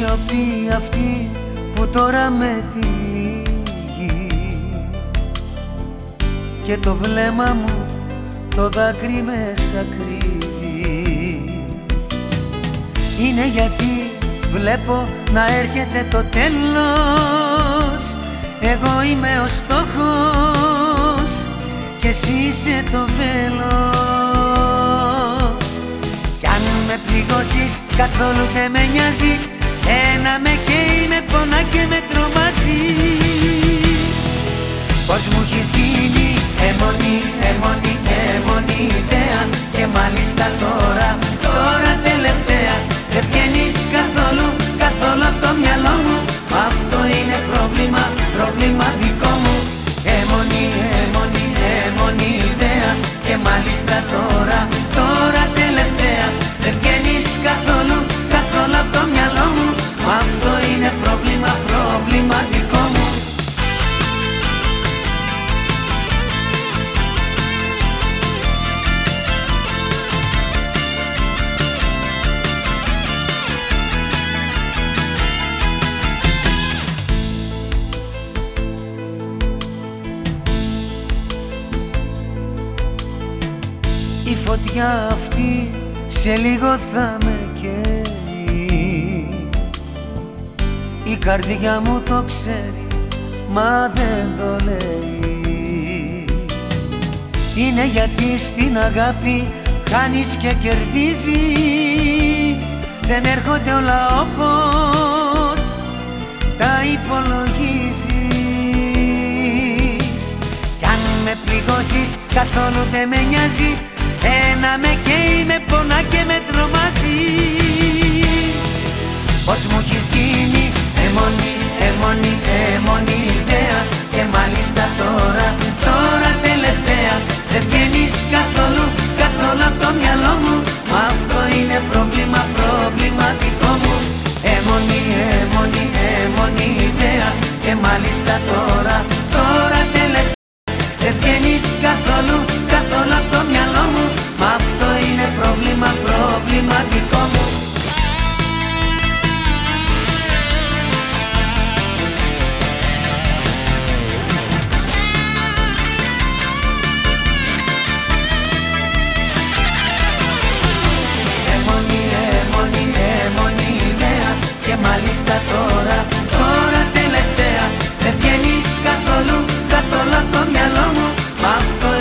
αγάπη αυτή που τώρα με τυλίγει και το βλέμμα μου το δάκρυ μέσα κρύβει. Είναι γιατί βλέπω να έρχεται το τέλος. Εγώ είμαι ο στόχος και εσύ είσαι το βέλος. Κι αν με πληγώσεις καθόλου δεν με νοιάζει Ένα με καίει, με πονά και με τρομάζει. Πως μου έχεις γίνει αιμονή, αιμονή, αιμονή ιδέα. Και μάλιστα τώρα, τώρα τελευταία Δεν βγαίνεις καθόλου, καθόλου από το μυαλό μου. Αυτό είναι πρόβλημα, πρόβλημα δικό μου. Αιμονή, αιμονή, αιμονή ιδέα. Και μάλιστα τώρα, τώρα τελευταία Δεν βγαίνεις καθόλου, καθόλου Η φωτιά αυτή σε λίγο θα με καίει. Η καρδιά μου το ξέρει μα δεν το λέει. Είναι γιατί στην αγάπη χάνεις και κερδίζεις. Δεν έρχονται όλα όπως τα υπολογίζεις με πληγώσεις καθόλου δεν με νοιάζει. Ένα με καίει, με πονά και με τρομάζει. Πως μου έχεις γίνει αιμονή, αιμονή, αιμονή ιδέα. Και μάλιστα τώρα, τώρα τελευταία. Δεν βγαίνεις καθόλου, καθόλου από το μυαλό μου. Μα αυτό είναι πρόβλημα, πρόβλημα δικό μου. Αιμονή, αιμονή, αιμονή ιδέα. Και μάλιστα τώρα, τώρα τελευταία βγεις καθόλου, καθόλου από το μυαλό μου. Μα αυτό είναι πρόβλημα, προβληματικό μου. Έμονη, έμονη, ιδέα. Και μάλιστα τώρα, τώρα τελευταία. Δεν βγαίνεις καθόλου, καθόλου από το μυαλό μου. Maska